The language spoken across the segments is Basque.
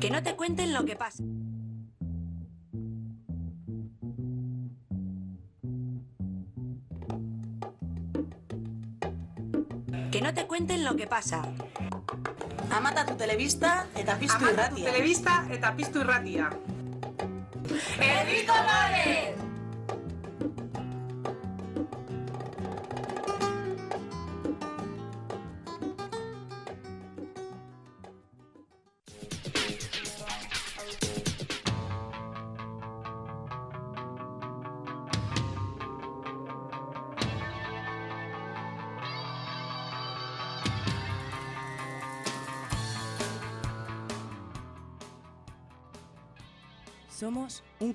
Que no te cuenten lo que pasa. Que no te cuenten lo que pasa. Amatatu telebista eta piztu irratia. telebista eta piztu irratia. Somos un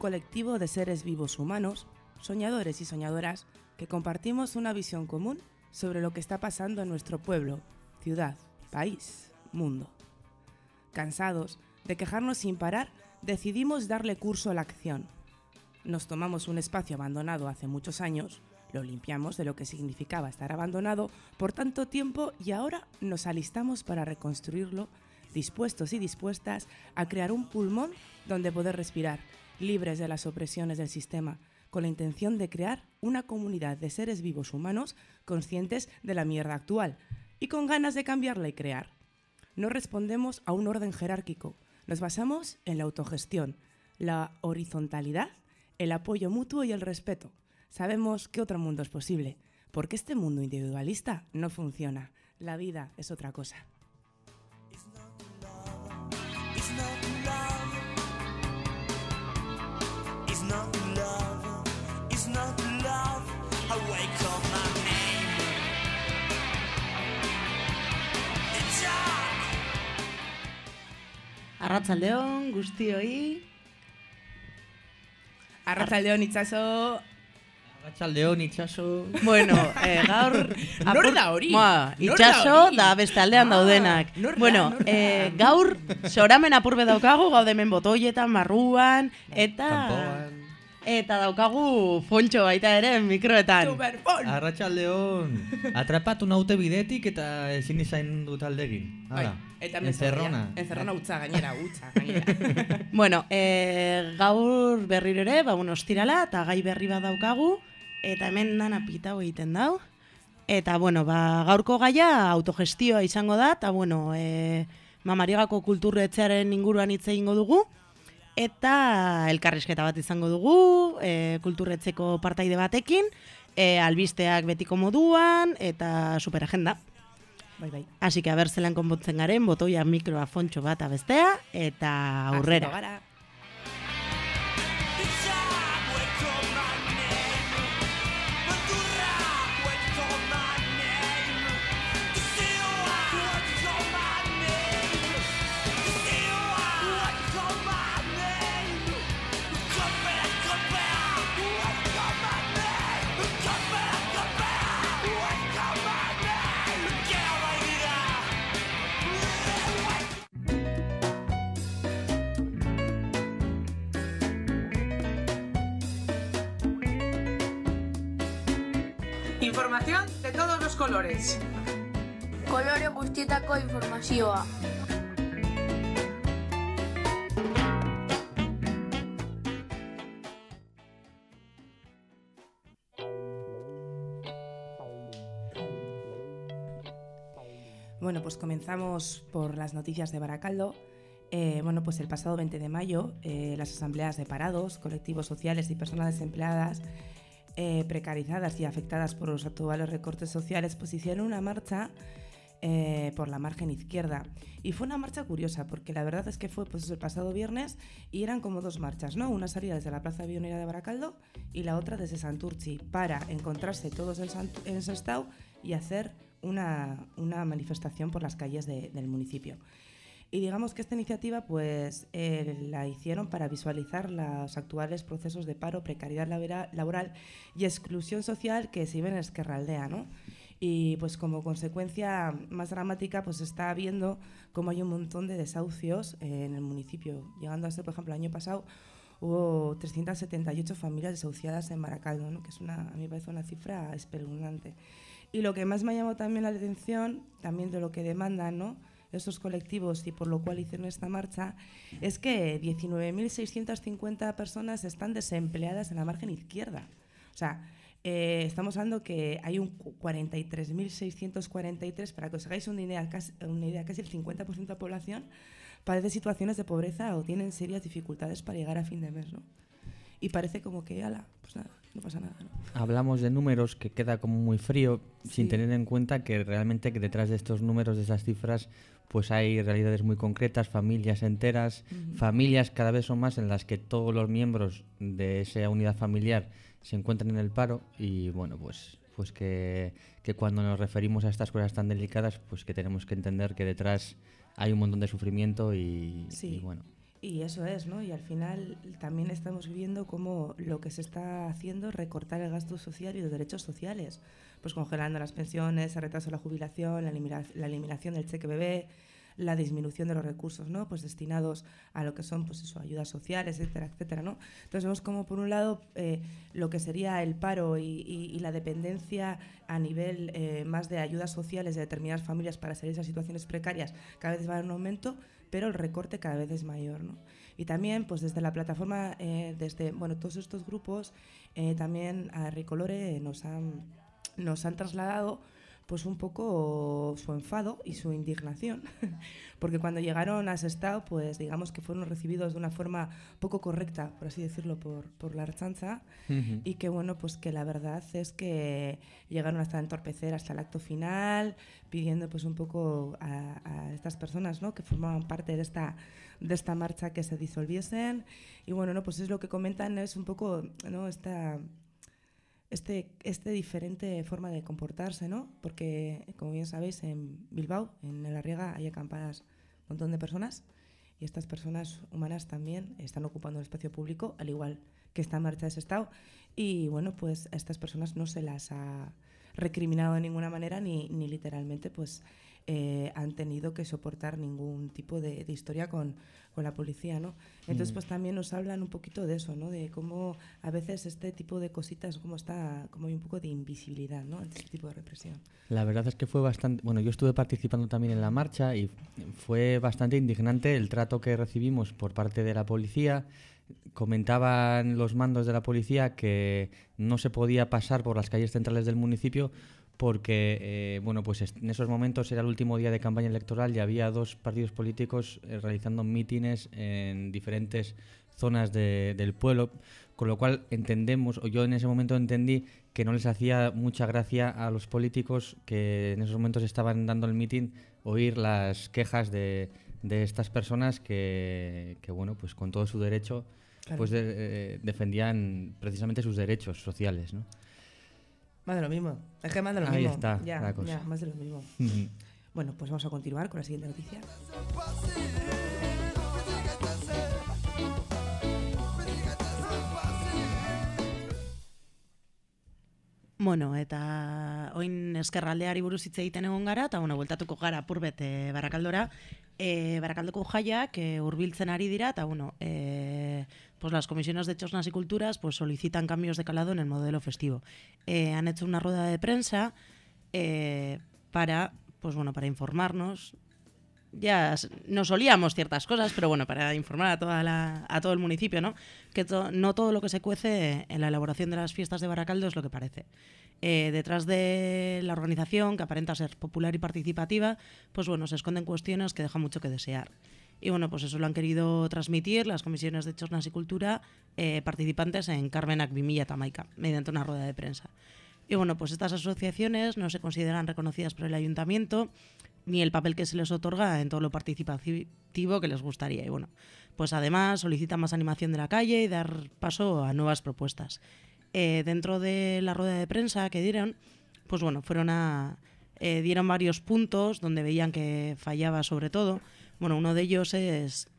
colectivo de seres vivos humanos, soñadores y soñadoras, que compartimos una visión común sobre lo que está pasando en nuestro pueblo, ciudad, país, mundo. Cansados de quejarnos sin parar, decidimos darle curso a la acción. Nos tomamos un espacio abandonado hace muchos años, lo limpiamos de lo que significaba estar abandonado por tanto tiempo y ahora nos alistamos para reconstruirlo, dispuestos y dispuestas a crear un pulmón donde poder respirar, libres de las opresiones del sistema, con la intención de crear una comunidad de seres vivos humanos conscientes de la mierda actual y con ganas de cambiarla y crear. No respondemos a un orden jerárquico, nos basamos en la autogestión, la horizontalidad, el apoyo mutuo y el respeto. Sabemos que otro mundo es posible, porque este mundo individualista no funciona. La vida es otra cosa. Arratzaldeon guztioi. Arratzaldeon itxaso, Arratxaldeon itxaso. Bueno, eh, gaur... Nor da hori? Da itxaso da beste aldean Ah, daudenak. nor da, bueno, nor da? eh, gaur soramen apurbe daukagu, gaude hemen botoietan, marruan, eta... Kanpoan. Eta daukagu fontxo baita ere mikroetan. superfon! Arratxaldeon. Atrapatu naute bidetik eta ezin izain dut aldegin. Bai, Hala. eta Encerrona. Encerrona utza gainera, utza gainera. Bueno, e, gaur berriro ere, ba, bueno, ostirala, eta gai berri bat daukagu, eta hemen dana pitau egiten dau. Eta, bueno, ba, gaurko gaia autogestioa izango da, eta, bueno, e, Mamarigako kulturretzearen inguruan hitz egingo dugu, eta elkarrizketa bat izango dugu, e, kulturretzeko partaide batekin, e, albisteak betiko moduan, eta superagenda. bai, bai. Así que a ber zelan konpontzen garen, botoia mikroa fontxo bat abestea, eta aurrera. Hasiko gara. Colores. Kolore guztietako informazioa. Bueno, pues comenzamos por las noticias de Baracaldo. Eh, bueno, pues el pasado 20 de mayo, eh, las asambleas de parados, colectivos sociales y personas desempleadas eh, precarizadas y afectadas por los actuales recortes sociales, pues hicieron una marcha eh, por la margen izquierda. Y fue una marcha curiosa, porque la verdad es que fue pues, el pasado viernes y eran como dos marchas, ¿no? Una salida desde la Plaza Bionera de Baracaldo y la otra desde Santurchi, para encontrarse todos en, Sant en Sestao y hacer una, una manifestación por las calles de- del municipio. Y digamos que esta iniciativa pues eh, la hicieron para visualizar los actuales procesos de paro, precariedad labora- laboral y exclusión social que se viven en Esquerraldea, ¿no? Y pues como consecuencia más dramática pues está viendo cómo hay un montón de desahucios eh, en el municipio, llegando a ser, por ejemplo, el año pasado hubo 378 familias desahuciadas en Maracaldo, ¿no? que es una, a mí me parece una cifra espeluznante. Y lo que más me ha llamado también la atención, también de lo que demandan, ¿no? Esos colectivos y por lo cual hicieron esta marcha, es que 19.650 personas están desempleadas en la margen izquierda. O sea, eh, estamos hablando que hay un cu- 43.643, para que os hagáis una idea, casi, una idea, casi el 50% de la población padece situaciones de pobreza o tienen serias dificultades para llegar a fin de mes, ¿no? Y parece como que, ala, pues nada, no pasa nada, ¿no? Hablamos de números que queda como muy frío, sin Sí. tener en cuenta que realmente que detrás de estos números, de esas cifras, pues hay realidades muy concretas, familias enteras, familias cada vez son más en las que todos los miembros de esa unidad familiar se encuentran en el paro y bueno, pues pues que, que cuando nos referimos a estas cosas tan delicadas, pues que tenemos que entender que detrás hay un montón de sufrimiento y, Sí. y bueno. Y eso es, ¿no? Y al final también estamos viendo cómo lo que se está haciendo es recortar el gasto social y los derechos sociales, pues congelando las pensiones, el retraso de la jubilación, la, elimina- la eliminación del cheque bebé, la disminución de los recursos, ¿no? Pues destinados a lo que son, pues eso, ayudas sociales, etcétera, etcétera, ¿no? Entonces vemos como por un lado eh, lo que sería el paro y, y- y la dependencia a nivel eh, más de ayudas sociales de determinadas familias para salir de esas situaciones precarias cada vez va en aumento, pero el recorte cada vez es mayor, ¿no? Y también, pues desde la plataforma, eh, desde, bueno, todos estos grupos, eh, también a Ricolore nos han, nos han trasladado pues un poco su enfado y su indignación, porque cuando llegaron a Sestao, pues digamos que fueron recibidos de una forma poco correcta, por así decirlo, por, por la Archancha, y que bueno, pues que la verdad es que llegaron hasta entorpecer hasta el acto final, pidiendo pues un poco a, a estas personas ¿no? que formaban parte de esta, de esta marcha que se disolviesen. Y bueno, no, pues es lo que comentan, es un poco ¿no? esta, este, este diferente forma de comportarse, ¿no? Porque, como bien sabéis, en Bilbao, en La Riega, hay acampadas un montón de personas y estas personas humanas también están ocupando el espacio público, al igual que esta marcha de Sestao. Y bueno, pues a estas personas no se las ha recriminado de ninguna manera ni, ni literalmente pues eh, han tenido que soportar ningún tipo de, de historia con, con la policía, ¿no? Entonces, pues también nos hablan un poquito de eso, ¿no? De cómo a veces este tipo de cositas, como está, como hay un poco de invisibilidad, ¿no? Ante este tipo de represión. La verdad es que fue bastante. Bueno, yo estuve participando también en la marcha y fue bastante indignante el trato que recibimos por parte de la policía. Comentaban los mandos de la policía que no se podía pasar por las calles centrales del municipio porque, eh, bueno, pues en esos momentos era el último día de campaña electoral y había dos partidos políticos eh, realizando mítines en diferentes zonas de- del pueblo, con lo cual entendemos, o yo en ese momento entendí que no les hacía mucha gracia a los políticos que en esos momentos estaban dando el mitin oír las quejas de, de estas personas que, que, bueno, pues con todo su derecho Claro. pues de- eh, defendían precisamente sus derechos sociales, ¿no? Más de lo mismo. Es que más de lo Ahí mismo. está ya, la cosa. ya, más de lo mismo. Bueno, pues vamos a continuar con la siguiente noticia. Bueno, eta oin eskerraldeari buruz hitz egiten egon gara, eta bueno, bueltatuko gara apurbet e, barakaldora. E, barakaldoko jaiak e, hurbiltzen ari dira, eta bueno, e, pues las comisiones de Chosnas y Culturas pues solicitan cambios de calado en el modelo festivo. Eh, han hecho una rueda de prensa eh, para, pues bueno, para informarnos ya nos olíamos ciertas cosas, pero bueno, para informar a, toda la- a todo el municipio, ¿no? Que no todo lo que se cuece en la elaboración de las fiestas de Baracaldo es lo que parece. Eh, detrás de la organización, que aparenta ser popular y participativa, pues bueno, se esconden cuestiones que dejan mucho que desear. Y bueno, pues eso lo han querido transmitir las comisiones de Chornas y Cultura eh, participantes en Carmenac Vimilla Tamaica, mediante una rueda de prensa. Y bueno, pues estas asociaciones no se consideran reconocidas por el ayuntamiento ni el papel que se les otorga en todo lo participativo que les gustaría. Y bueno, pues además solicitan más animación de la calle y dar paso a nuevas propuestas. Eh, dentro de la rueda de prensa que dieron, pues bueno, fueron eh, dieron varios puntos donde veían que fallaba sobre todo. Bueno, uno de ellos es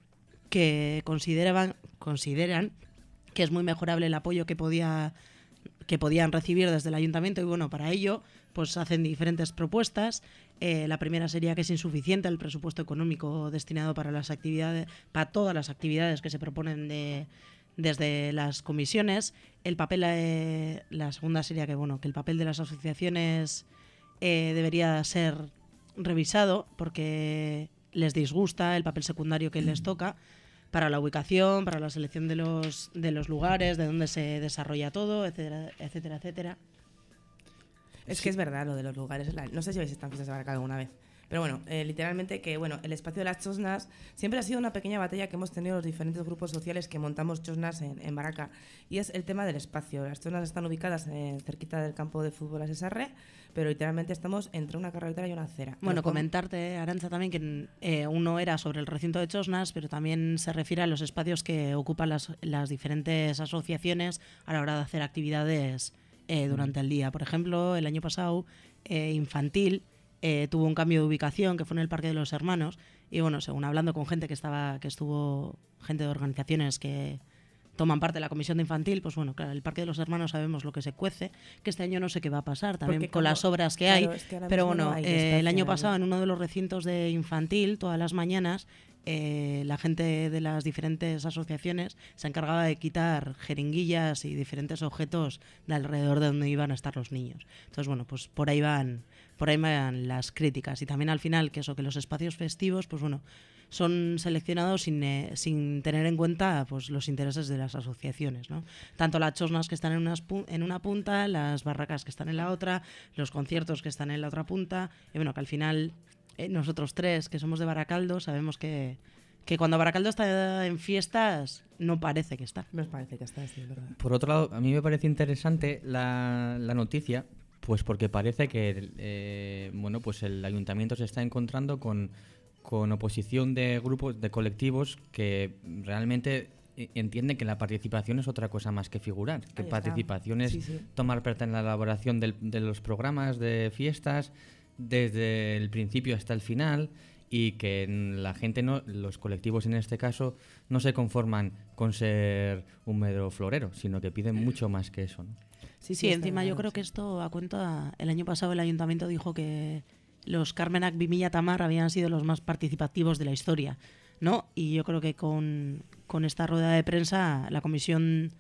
que consideraban consideran que es muy mejorable el apoyo que podía que podían recibir desde el ayuntamiento y bueno, para ello pues hacen diferentes propuestas. Eh, la primera sería que es insuficiente el presupuesto económico destinado para las actividades, para todas las actividades que se proponen de, desde las comisiones. El papel, eh, la segunda sería que bueno, que el papel de las asociaciones eh, debería ser revisado porque les disgusta el papel secundario que les toca para la ubicación, para la selección de los, de los lugares, de dónde se desarrolla todo, etcétera, etcétera, etcétera. Es que es verdad lo de los lugares. No sé si habéis estado en fiestas de alguna vez. Pero bueno, eh, literalmente que bueno, el espacio de las chosnas siempre ha sido una pequeña batalla que hemos tenido los diferentes grupos sociales que montamos chosnas en, en Baraca. Y es el tema del espacio. Las chosnas están ubicadas eh, cerquita del campo de fútbol Asesarre, pero literalmente estamos entre una carretera y una acera. Bueno, comentarte, Aranza, también que eh, uno era sobre el recinto de Chosnas, pero también se refiere a los espacios que ocupan las, las diferentes asociaciones a la hora de hacer actividades eh, durante el día. Por ejemplo, el año pasado, eh, Infantil eh, tuvo un cambio de ubicación que fue en el Parque de los Hermanos. Y bueno, según hablando con gente que estaba, que estuvo, gente de organizaciones que toman parte de la comisión de infantil, pues bueno, claro, el Parque de los Hermanos sabemos lo que se cuece, que este año no sé qué va a pasar también Porque con como- las obras que claro, hay. es que pero mismo no bueno, hay eh, el año pasado en uno de los recintos de infantil, todas las mañanas, eh, la gente de las diferentes asociaciones se encargaba de quitar jeringuillas y diferentes objetos de alrededor de donde iban a estar los niños. Entonces, bueno, pues por ahí van, por ahí van las críticas. Y también al final, que eso, que los espacios festivos, pues bueno, son seleccionados sin, eh, sin tener en cuenta pues, los intereses de las asociaciones. ¿no? Tanto las chosnas que están en, unas pu- en una punta, las barracas que están en la otra, los conciertos que están en la otra punta. Y bueno, que al final eh, nosotros tres, que somos de Baracaldo, sabemos que, que cuando Baracaldo está en fiestas, no parece que está. Nos parece que está, sí, es verdad. Por otro lado, a mí me parece interesante la, la noticia, pues porque parece que eh, bueno, pues el ayuntamiento se está encontrando con, con oposición de grupos, de colectivos que realmente eh, entienden que la participación es otra cosa más que figurar, que participación es Sí, sí. tomar parte en la elaboración del- de los programas de fiestas desde el principio hasta el final y que la gente no los colectivos en este caso no se conforman con ser un medro florero sino que piden mucho más que eso ¿no? Sí, Sí, encima yo creo sí. que esto a cuenta, el año pasado el ayuntamiento dijo que los Carmenac Vimilla Tamar habían sido los más participativos de la historia, ¿no? Y yo creo que con, con esta rueda de prensa la comisión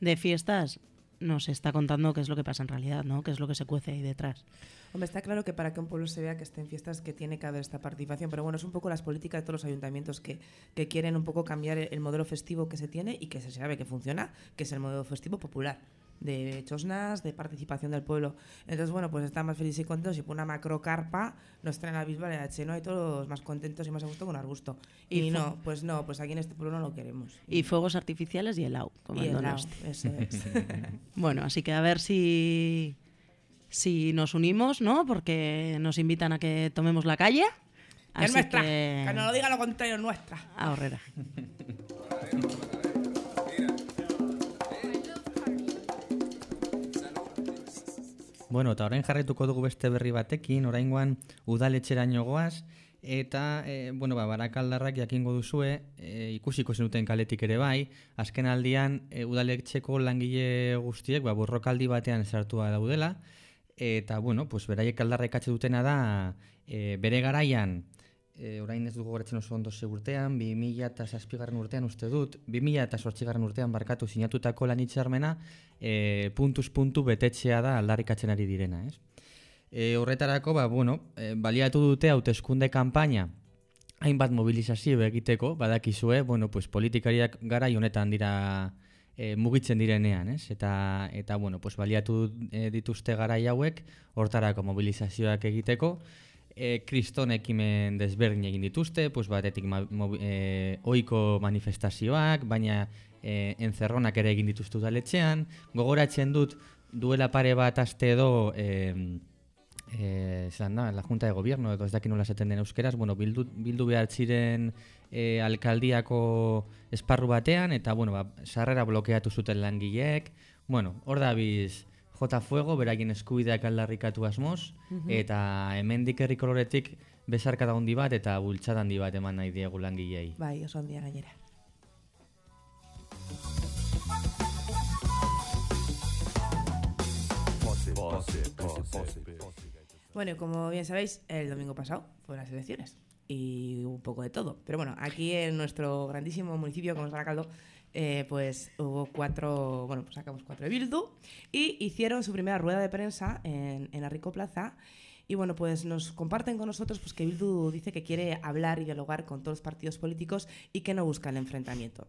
de fiestas nos está contando qué es lo que pasa en realidad, ¿no? Qué es lo que se cuece ahí detrás. Hombre, está claro que para que un pueblo se vea que esté en fiestas que tiene que haber esta participación, pero bueno, es un poco las políticas de todos los ayuntamientos que, que quieren un poco cambiar el, el modelo festivo que se tiene y que se sabe que funciona, que es el modelo festivo popular de chosnas, de participación del pueblo. Entonces, bueno, pues están más felices y contentos y por una macro carpa nos traen a Bisbal y a Cheno y todos más contentos y más a gusto con Arbusto. Y Y, no, pues no, pues aquí en este pueblo no lo queremos. Y fuegos artificiales y helado, como Y el el lao, eso es. Bueno, así que a ver si, si nos unimos, ¿no? Porque nos invitan a que tomemos la calle. que es Así nuestra, que... que no lo diga lo contrario, es nuestra. Ahorrera. Bueno, eta orain jarraituko dugu beste berri batekin, oraingoan udaletxeraino goaz, eta, e, bueno, ba, barakaldarrak jakingo duzue, e, ikusiko zenuten kaletik ere bai, azken aldian e, udaletxeko langile guztiek, ba, borrokaldi batean sartua daudela, eta, bueno, pues, beraiek aldarrekatze dutena da, e, bere garaian, e, orain ez dugu goratzen oso ondo ze urtean, 2000 eta zazpigarren urtean uste dut, 2000 eta sortzigarren urtean barkatu sinatutako lan hitzarmena, e, puntuz puntu betetzea da aldarrikatzen ari direna, ez? E, horretarako, ba, bueno, e, baliatu dute hauteskunde kanpaina hainbat mobilizazio egiteko, badakizue, bueno, pues politikariak gara honetan dira e, mugitzen direnean, ez? Eta, eta bueno, pues baliatu dituzte garai hauek, hortarako mobilizazioak egiteko, e, kriston ekimen desberdin egin dituzte, pues batetik ma, mobi, e, oiko manifestazioak, baina e, enzerronak ere egin dituzte udaletxean, gogoratzen dut duela pare bat aste edo e, eh, zelan da, la Junta de Gobierno, edo ez dakit nola esaten den euskeraz, bueno, bildu, bildu behar ziren eh, alkaldiako esparru batean, eta, bueno, ba, sarrera blokeatu zuten langileek, bueno, hor da biz J Fuego, beraien eskubideak aldarrikatu asmoz, eta hemendik herri koloretik besarkada handi bat eta bultzada handi bat eman nahi diegu langilei. Bai, oso handia gainera. Bueno, como bien sabéis, el domingo pasado fueron las elecciones y un poco de todo. Pero bueno, aquí en nuestro grandísimo municipio, como es Baracaldo, eh, pues hubo cuatro, bueno, pues sacamos cuatro de Bildu y hicieron su primera rueda de prensa en, en la Rico Plaza Y bueno, pues nos comparten con nosotros pues, que Bildu dice que quiere hablar y dialogar con todos los partidos políticos y que no busca el enfrentamiento.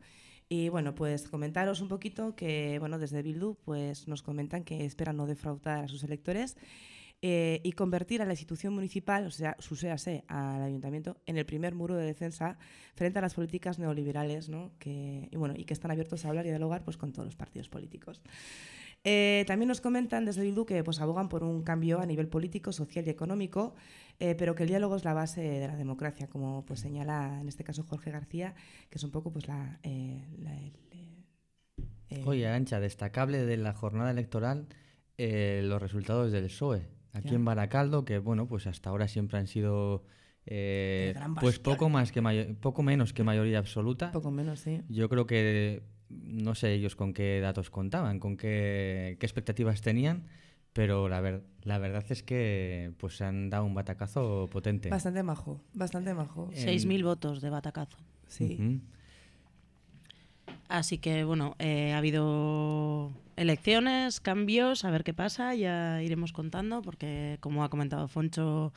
Y bueno, pues comentaros un poquito que, bueno, desde Bildu pues nos comentan que esperan no defraudar a sus electores eh, y convertir a la institución municipal, o sea, su SEASE, al ayuntamiento, en el primer muro de defensa frente a las políticas neoliberales, ¿no? Que, y bueno, y que están abiertos a hablar y dialogar pues, con todos los partidos políticos. Eh, también nos comentan desde Bildu que pues, abogan por un cambio a nivel político, social y económico, eh, pero que el diálogo es la base de la democracia, como pues, señala en este caso Jorge García, que es un poco pues, la... eh, Oye, Ancha, destacable de la jornada electoral los resultados del PSOE. Aquí Ya. en Baracaldo, que bueno, pues hasta ahora siempre han sido eh, pues poco más que poco menos que mayoría absoluta. poco menos, sí. Yo creo que no sé ellos con qué datos contaban, con qué, qué expectativas tenían, pero la, ver- la verdad es que pues se han dado un batacazo potente. Bastante majo, bastante majo. Eh, 6.000 votos de batacazo. Sí. Así que, bueno, eh, ha habido elecciones, cambios, a ver qué pasa, ya iremos contando, porque como ha comentado Foncho,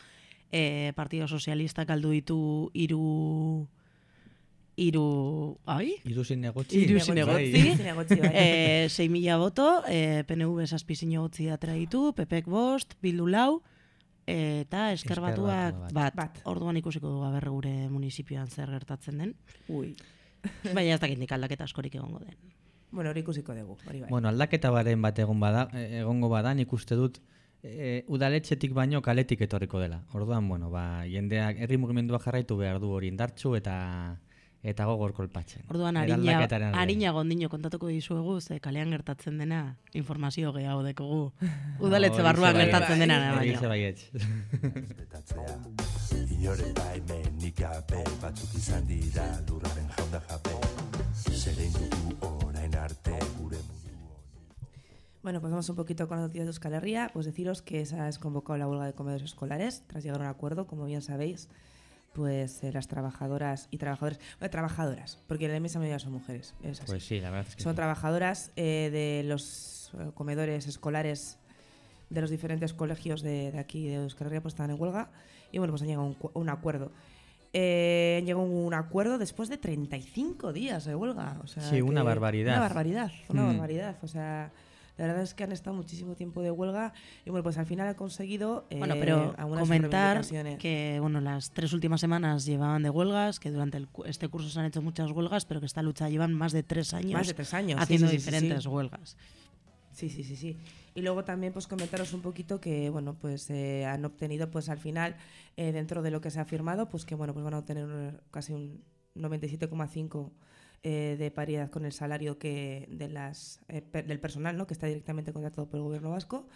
eh, Partido Socialista kaldu ditu hiru hiru, ai? Hiru zinegotzi. Hiru Bai. zinegotzi. Zinegotzi, bai. Eh, 6.000 boto, eh, PNV zazpizino gotzi atera ditu, PPek bost, Bildu lau, eh, eta eskerbatuak Batua bat. Bat. Orduan ikusiko dugu aber gure municipioan zer gertatzen den. Ui. Baina ez dakit nik aldaketa askorik egongo den. Bueno, hori ikusiko dugu, hori bai. Bueno, aldaketa baren bat egon bada, eh, egongo bada, nik uste dut e, udaletxetik baino kaletik etorriko dela. Orduan, bueno, ba, jendeak herri mugimendua jarraitu behar du hori indartxu eta eta gogor kolpatzen. Orduan alde. harina gondino kontatuko dizuegu, ze kalean gertatzen dena informazio gehiago dekogu. Udaletze Horixe barruan gertatzen dena Horixe baino. baietz. Betatzea Inoren baimenik gabe Batzuk izan dira lurraren jaunda jabe Zerein Bueno, pues vamos un poquito con las noticias de Euskal Herria. Pues deciros que se ha desconvocado la huelga de comedores escolares tras llegar a un acuerdo, como bien sabéis, pues eh, las trabajadoras y trabajadores, bueno, trabajadoras, porque la inmensa mayoría son mujeres, es así. Pues sí, la verdad es que son sí. trabajadoras eh, de los eh, comedores escolares de los diferentes colegios de, de aquí de Euskal Herria, pues están en huelga y bueno, pues han llegado a un, un acuerdo. Eh, llegado a un acuerdo después de 35 días de huelga. O sea, Sí, una barbaridad. Una barbaridad, una Mm. barbaridad. O sea, la verdad es que han estado muchísimo tiempo de huelga y bueno, pues al final han conseguido eh, Bueno, pero algunas comentar que bueno, las tres últimas semanas llevaban de huelgas, que durante el este curso se han hecho muchas huelgas, pero que esta lucha llevan más de tres años, Más de tres años, haciendo sí, sí, sí, diferentes sí. huelgas. Sí, sí, sí, sí. Y luego también pues comentaros un poquito que bueno pues eh, han obtenido pues al final eh, dentro de lo que se ha firmado pues que bueno pues van a obtener casi un 97,5 eh, de paridad con el salario que de las eh, per- del personal no que está directamente contratado por el gobierno vasco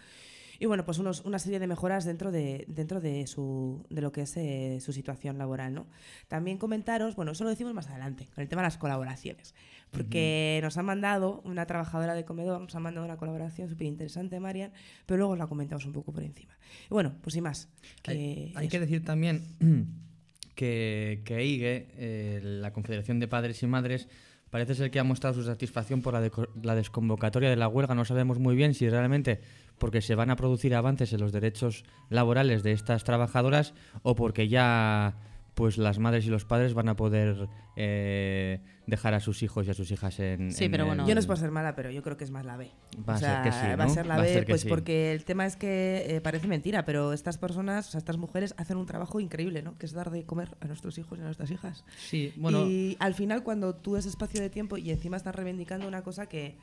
y bueno pues unos, una serie de mejoras dentro de dentro de su de lo que es eh, su situación laboral no también comentaros bueno eso lo decimos más adelante con el tema de las colaboraciones porque nos han mandado una trabajadora de comedor nos ha mandado una colaboración súper interesante Marian pero luego os la comentamos un poco por encima. Y bueno pues sin más que Hay, hay que decir también que, que EIGE, eh, la Confederación de Padres y Madres, parece ser que ha mostrado su satisfacción por la, deco- la desconvocatoria de la huelga. No sabemos muy bien si realmente porque se van a producir avances en los derechos laborales de estas trabajadoras o porque ya pues las madres y los padres van a poder eh, dejar a sus hijos y a sus hijas en... Sí, en pero bueno, el- Yo no es por ser mala, pero yo creo que es más la B. Va a O ser sea, que sí, Va a ser la Va a B, ser pues sí. porque el tema es que eh, parece mentira, pero estas personas, o sea, estas mujeres hacen un trabajo increíble, ¿no? Que es dar de comer a nuestros hijos y a nuestras hijas. Sí, bueno... Y al final, cuando tú ese espacio de tiempo y encima estás reivindicando una cosa que,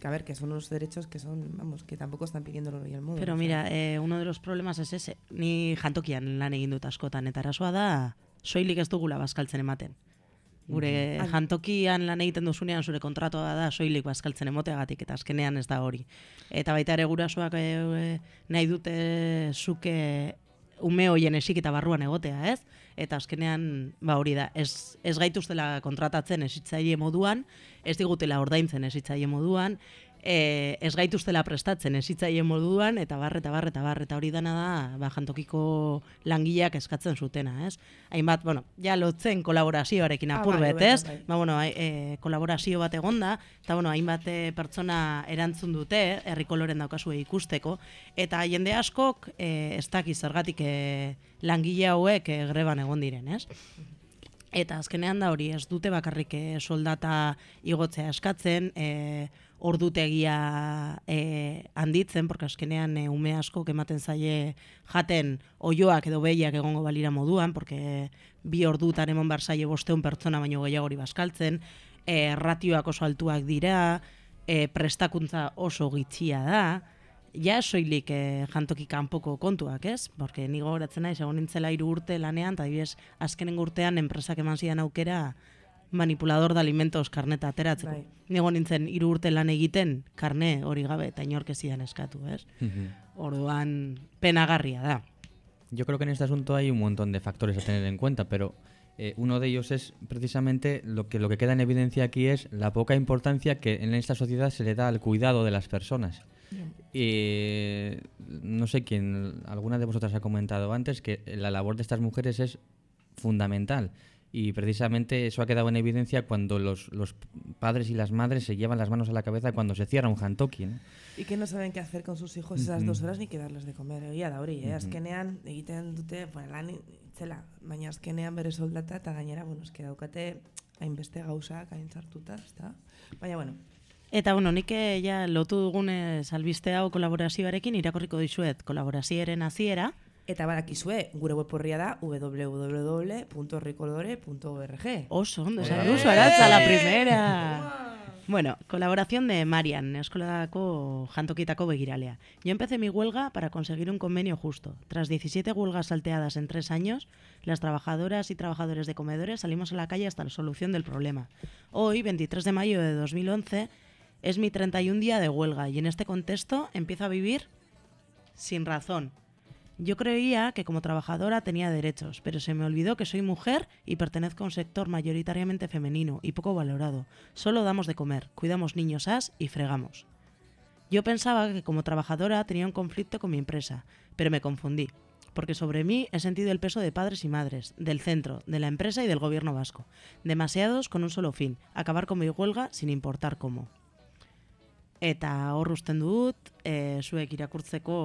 que, a ver, que son unos derechos que son, vamos, que tampoco están pidiéndolo ni el mundo. Pero o sea. mira, eh, uno de los problemas es ese. Ni jantokian lan egin dut askotan, eta arazoa da, soilik ez dugula bazkaltzen ematen. Gure Ah. jantokian lan egiten duzunean zure kontratoa da soilik bazkaltzen emoteagatik, eta azkenean ez da hori. Eta baita ere gurasoak e, nahi dute zuke ume hoien esik eta barruan egotea, ez? Eta azkenean, ba hori da, ez, ez gaituztela kontratatzen esitzaile moduan, ez digutela ordaintzen esitzaile moduan, e, ez gaituztela prestatzen ezitzaien moduan, eta bar, eta bar, eta bar, eta hori dana da, ba, jantokiko langileak eskatzen zutena, ez? Hainbat, bueno, ja lotzen kolaborazioarekin Ah, apur bai, bet, ez? bai. Ba, bueno, e, kolaborazio bat egonda, eta bueno, hainbat e, pertsona erantzun dute, herri koloren daukazue ikusteko, eta jende askok e, ez dakiz zergatik e, langile hauek e, greban egon diren, ez? Eta azkenean da hori, ez dute bakarrik eh, soldata igotzea eskatzen, e, ordutegia e, handitzen, porque azkenean e, ume asko ematen zaie jaten oioak edo behiak egongo balira moduan, porque bi ordutan emon behar zaie bosteun pertsona baino gehiagori baskaltzen, e, ratioak oso altuak dira, e, prestakuntza oso gitxia da, ja soilik eh, jantoki kanpoko kontuak, ez? Porque ni gogoratzen naiz egon nintzela hiru urte lanean, eta adibidez, azkenengo urtean enpresak eman zidan aukera manipulador de alimentos karneta ateratzeko. Bai. Ni egon nintzen hiru urte lan egiten karne hori gabe eta inork eskatu, ez? Ujú. Orduan penagarria da. Yo creo que en este asunto hay un montón de factores a tener en cuenta, pero eh, uno de ellos es precisamente lo que, lo que queda en evidencia aquí es la poca importancia que en esta sociedad se le da al cuidado de las personas. Eh, no sé quién, alguna de vosotras ha comentado antes que la labor de estas mujeres es fundamental. Y precisamente eso ha quedado en evidencia cuando los, los padres y las madres se llevan las manos a la cabeza cuando se cierra un hantoki. ¿no? Y que no saben qué hacer con sus hijos esas dos horas ni qué darles de comer. Egia da hori, eh? Mhm. Azkenean, egiten dute, bueno, lan itzela, baina azkenean bere soldata eta gainera, bueno, eske daukate hainbeste gauzak hain sartuta, ezta? Baina, bueno, Eta bueno, nik eh, ja lotu dugunez albiste hau kolaborazioarekin irakorriko dizuet kolaborazioaren hasiera, eta badakizue, gure web horria da www.ricolore.org. Oso, ondo, esan duzu, aratza la primera. Bueno, colaboración de Marian, eskolako jantokitako begiralea. Yo empecé mi huelga para conseguir un convenio justo. Tras 17 huelgas salteadas en tres años, las trabajadoras y trabajadores de comedores salimos a la calle hasta la solución del problema. Hoy, 23 de mayo de 2011, es mi 31 día de huelga y en este contexto empiezo a vivir sin razón. Yo creía que como trabajadora tenía derechos, pero se me olvidó que soy mujer y pertenezco a un sector mayoritariamente femenino y poco valorado. Solo damos de comer, cuidamos niños as y fregamos. Yo pensaba que como trabajadora tenía un conflicto con mi empresa, pero me confundí, porque sobre mí he sentido el peso de padres y madres, del centro, de la empresa y del gobierno vasco, demasiados con un solo fin, acabar con mi huelga sin importar cómo. Eta hor usten dut, e, zuek irakurtzeko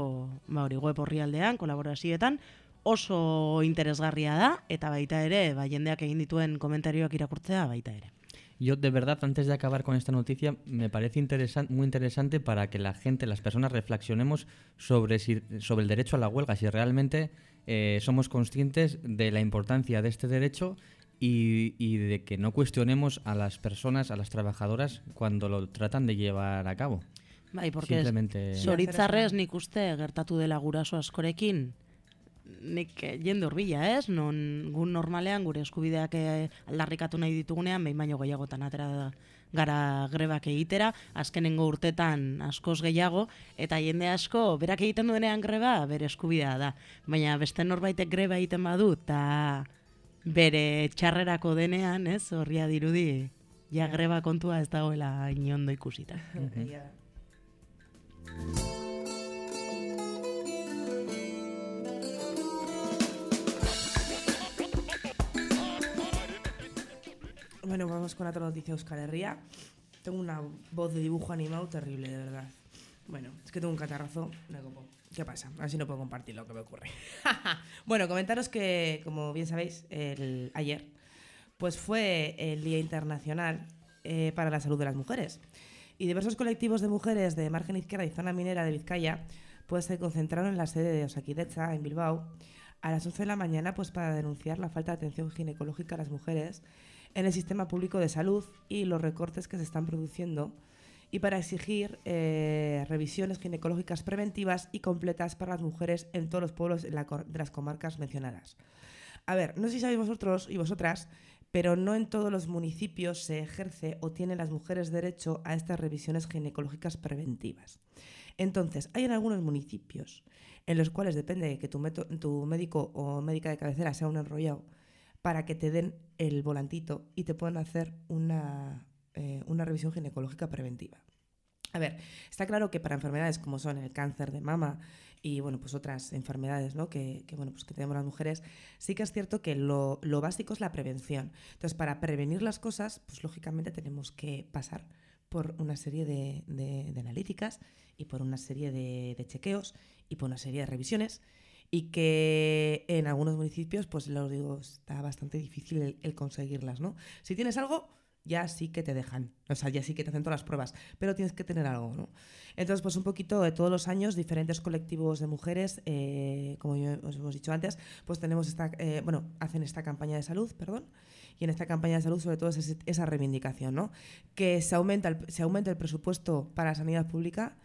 ba hori web orrialdean, kolaborazioetan, oso interesgarria da, eta baita ere, ba, jendeak egin dituen komentarioak irakurtzea baita ere. Yo, de verdad, antes de acabar con esta noticia, me parece interesan- muy interesante para que la gente, las personas, reflexionemos sobre, si, sobre el derecho a la huelga, si realmente eh, somos conscientes de la importancia de este derecho y, y de que no cuestionemos a las personas, a las trabajadoras, cuando lo tratan de llevar a cabo. Bai, porque Simplemente... Zoritzarrez nik uste gertatu dela guraso askorekin nik eh, jende urbila, ez? Non gun normalean gure eskubideak eh, aldarrikatu nahi ditugunean behin baino gehiagotan atera da gara grebak egitera, azkenengo urtetan askoz gehiago, eta jende asko, berak egiten duenean greba, bere eskubidea da. Baina beste norbaitek greba egiten badu, eta bere txarrerako denean, ez, horria dirudi, ja greba kontua ez dagoela inondo ikusita. Egia da. Bueno, vamos con otra noticia de Euskal Herria. Tengo una voz de dibujo animado terrible, de verdad. Bueno, es que tengo un catarrazo. ¿Qué pasa? A ver si no puedo compartir lo que me ocurre. bueno, comentaros que, como bien sabéis, el, ayer pues fue el Día Internacional eh, para la Salud de las Mujeres. Y diversos colectivos de mujeres de margen izquierda y zona minera de Vizcaya pues se concentraron en la sede de Osakidecha, en Bilbao, a las 11 de la mañana pues para denunciar la falta de atención ginecológica a las mujeres en el sistema público de salud y los recortes que se están produciendo y para exigir eh, revisiones ginecológicas preventivas y completas para las mujeres en todos los pueblos de, las comarcas mencionadas. A ver, no sé si sabéis vosotros y vosotras, pero no en todos los municipios se ejerce o tienen las mujeres derecho a estas revisiones ginecológicas preventivas. Entonces, hay en algunos municipios en los cuales depende de que tu médico o médica de cabecera sea un enrollado para que te den el volantito y te puedan hacer una, eh, una revisión ginecológica preventiva. A ver, está claro que para enfermedades como son el cáncer de mama y bueno, pues otras enfermedades ¿no? que, bueno, pues que tenemos las mujeres, sí que es cierto que lo, básico es la prevención. Entonces, para prevenir las cosas, pues lógicamente tenemos que pasar por una serie de, analíticas y por una serie de, de chequeos y por una serie de revisiones y que en algunos municipios, pues lo digo, está bastante difícil el, el conseguirlas, ¿no? Si tienes algo, ya sí que te dejan, o sea, ya sí que te hacen todas las pruebas, pero tienes que tener algo, ¿no? Entonces, pues un poquito de todos los años, diferentes colectivos de mujeres, eh, como ya os hemos dicho antes, pues tenemos esta, eh, bueno, hacen esta campaña de salud, perdón, y en esta campaña de salud sobre todo es esa reivindicación, ¿no? Que se aumenta el, se aumenta el presupuesto para la sanidad pública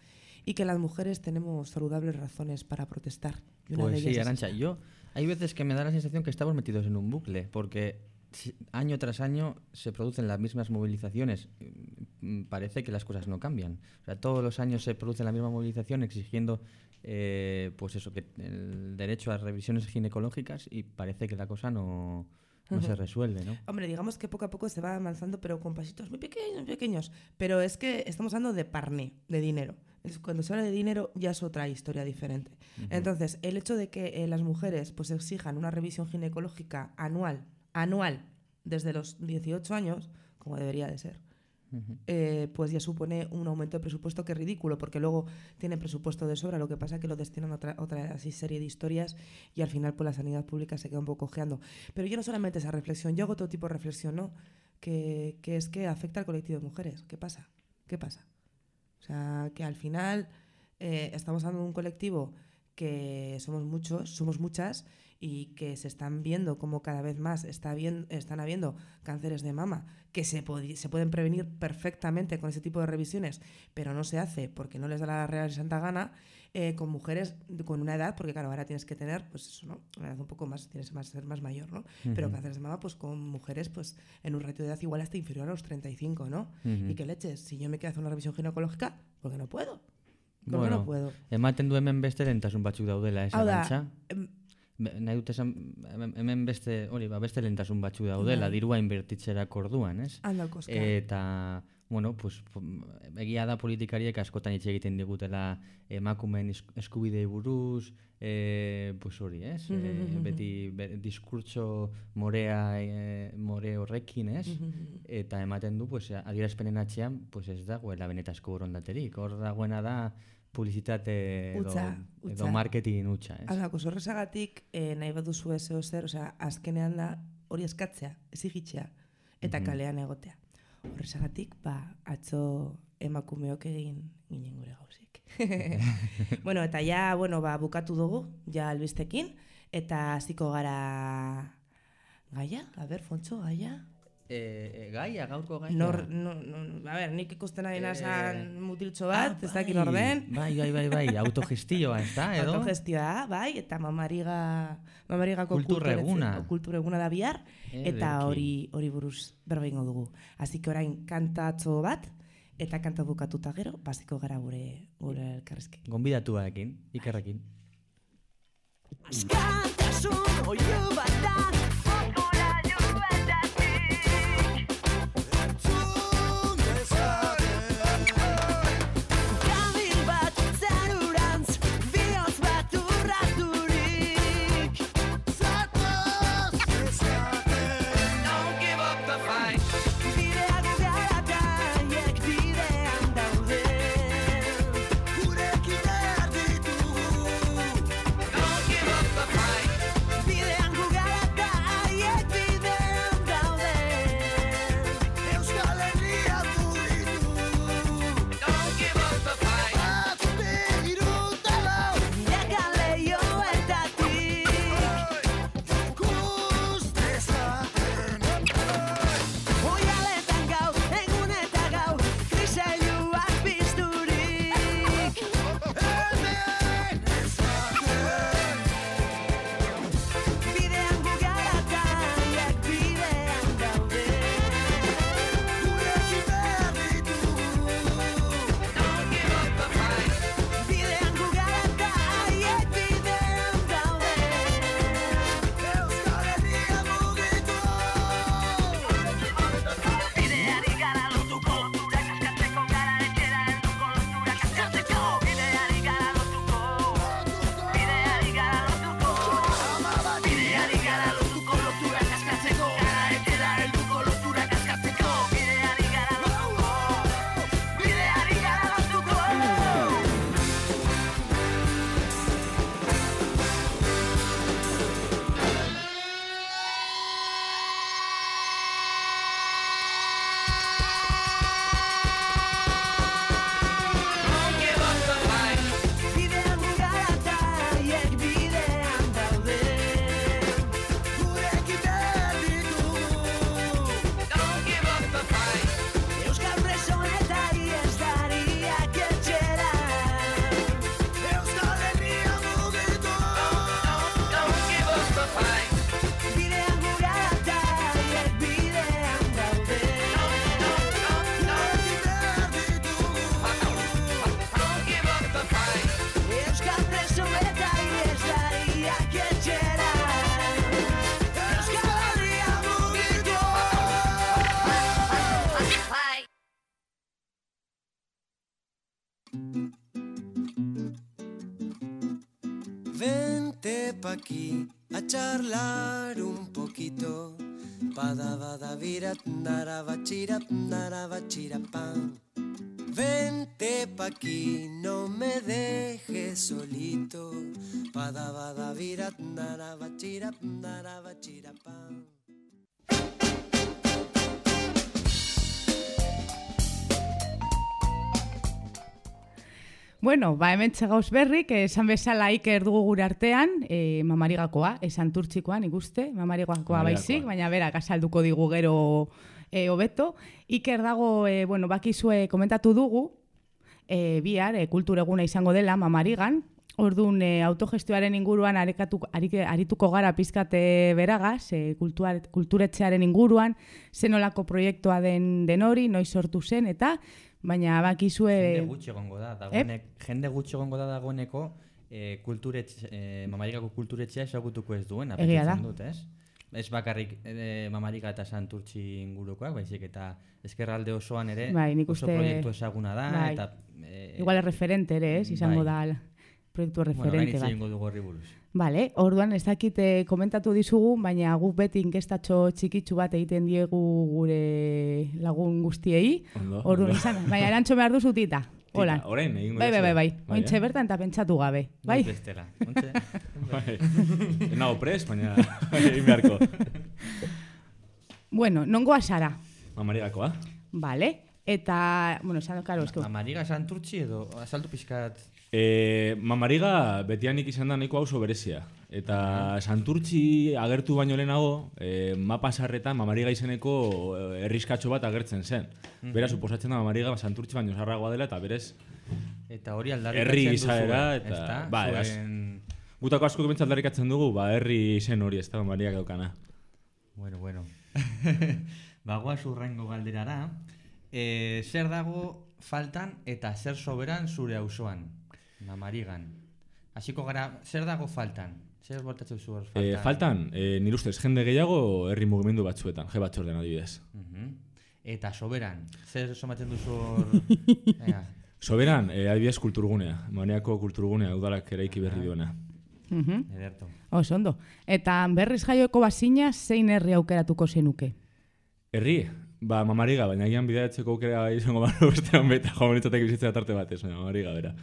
y que las mujeres tenemos saludables razones para protestar. Y una de Pues ellas sí, Arancha, yo hay veces que me da la sensación que estamos metidos en un bucle, porque año tras año se producen las mismas movilizaciones. Mm, Parece que las cosas no cambian. O sea, todos los años se produce la misma movilización exigiendo, eh, pues eso, que el derecho a revisiones ginecológicas y parece que la cosa no, no se resuelve, ¿no? Hombre, digamos que poco a poco se va avanzando, pero con pasitos muy pequeños, pequeños. Pero es que estamos hablando de parné, de dinero. Cuando se habla de dinero ya es otra historia diferente. Entonces, el hecho de que eh, las mujeres pues exijan una revisión ginecológica anual, anual, desde los 18 años, como debería de ser, Ujú. eh, pues ya supone un aumento de presupuesto que es ridículo, porque luego tienen presupuesto de sobra, lo que pasa es que lo destinan a otra, otra así serie de historias y al final pues la sanidad pública se queda un poco ojeando. Pero yo no solamente esa reflexión, yo hago otro tipo de reflexión, ¿no? Que, que es que afecta al colectivo de mujeres. ¿Qué pasa? ¿Qué pasa? O sea, que al final eh, estamos hablando de un colectivo que somos muchos, somos muchas y que se están viendo como cada vez más está bien, están habiendo cánceres de mama que se, se pueden prevenir perfectamente con ese tipo de revisiones, pero no se hace porque no les da la Real Santa Gana eh, con mujeres con una edad, porque claro, ahora tienes que tener, pues eso, ¿no? Una edad un poco más, tienes que ser más mayor, ¿no? Pero cánceres de mama, pues con mujeres, pues en un ratio de edad igual hasta inferior a los 35, ¿no? Ujú. Y que leches, si yo me quiero hacer una revisión ginecológica, porque no puedo. Porque Bueno, no puedo. Ematen du hemen beste lentasun batzuk daudela, ez, Hau da, Nahi dut esan, hemen- beste, hori, ba, beste lentasun batzuk daudela, Bai. dirua inbertitzerak orduan, ez? Anda, koska. Eta, bueno, pues, egia da politikariek askotan hitz egiten digutela emakumeen eskubidei buruz, e, pues hori, ez? E, beti be, diskurtso morea, e, more horrekin, ez? Eta ematen du, pues, adierazpenen atzean, pues ez dagoela benetazko borondaterik. Hor dagoena da publizitate edo, Hutsa, edo hutsa. marketing hutsa, ez? Aldako, horrezagatik, eh, nahi baduzu ez zeo zer, osea, azkenean da hori eskatzea, ezigitzea, eta kalean egotea. Horrezagatik, ba, atzo emakumeok egin ginen gure gauzik. bueno, eta ja, bueno, ba, bukatu dugu, ja albistekin, eta hasiko gara gaia, a ber, Fontxo, gaia? E, e, gaia, gaurko gaia. Nor, no, no, a ber, nik ikusten ari nazan Eh, mutiltxo bat, ez dakit bai, nor den. Bai, bai, bai, bai, autogestioa, ez da, edo? Autogestioa, bai, eta mamariga, mamarigako Kultur eguna. kultur eguna da bihar, eta Ederki. hori hori buruz berba egingo dugu. Así que orain kantatxo bat, eta kanta bukatuta gero, basiko gara gure gure elkarrizki. Gonbidatuarekin, ikerrekin. Askatasun oiu bat da a charlar un poquito. Padabada virat narabachira narabachira pan. Vente pa' aquí, no me dejes solito. Padabada virat narabachira narabachira pan. Bueno, ba, hemen gauz berrik, esan bezala iker dugu gure artean, e, mamarigakoa, esan turtxikoan ikuste, mamarigakoa baizik, baina bera, kasalduko digu gero e, hobeto. Iker dago, e, bueno, bakizue komentatu dugu, e, bihar, e, kultur eguna izango dela, mamarigan, Orduan, e, autogestioaren inguruan arekatu, arike, arituko gara pizkate beragaz, e, kultuar, kulturetxearen inguruan, zenolako proiektua den, den hori, noiz sortu zen, eta baina bakizue... Jende gutxi egongo da, dagoenek, jende gutxi egongo da dagoeneko e, kulturetxe, e, mamarikako kulturetxea esagutuko ez da. pentsatzen Dut, ez? Ez bakarrik e, mamarika eta santurtzi ingurukoak, baizik eta ezkerralde osoan ere Bai, nik oso uste- proiektu ezaguna da, bai. eta... E, Igual referente ere, ez, izango bai. da proiektu Bueno, referente hitz bat. egingo dugu horri buruz. Vale, orduan ez dakit eh, komentatu dizugu, baina guk beti inkestatxo txikitsu bat egiten diegu gure lagun guztiei. Ondo, Orduan ondo. izan, baina erantxo behar duzu tita. Hola. orain egingo Bai, bai, bai, bai. Bai, Ointxe eh? bertan eta pentsatu gabe. Bai? Noiz bestela. Ontxe? Bai. Ez nago pres, baina egin beharko. Bueno, nongoa zara. Mamarigakoa. Vale. Eta, bueno, esan, karo, esko. Mamariga santurtzi edo azaldu pixkat... E, mamariga betianik izan da nahiko oso berezia. Eta santurtzi agertu baino lehenago, e, mapa sarretan mamariga izeneko e, herriskatxo bat agertzen zen. Mhm. Bera, suposatzen da mamariga santurtzi baino zarragoa dela eta berez Eta hori aldarrikatzen herri izaera eta... Ba. Zuen- Gutako asko kebentza aldarrikatzen dugu, ba, herri izen hori ez da mamariak daukana. Bueno, bueno. Bagoaz urrengo galderara. E, zer dago faltan eta zer soberan zure auzoan? Mamarigan. Hasiko gara, zer dago faltan? Zer bortatzen zu hor faltan? E, faltan, e, nire ustez, jende gehiago herri mugimendu batzuetan, je batxorden adibidez. Mhm. Eta soberan, zer somatzen duzu hor... Soberan, e, adibidez kulturgunea, Maneako kulturgunea udalak eraiki berri duena. Mhm. ederto. Oso ondo. Eta berriz jaioko bazina zein herri aukeratuko zenuke? Herri, ba, mamariga, baina egian bidaetzeko aukera izango baro bestean beta jo honetzatek bizitzea tarte batez, baina mamariga, bera.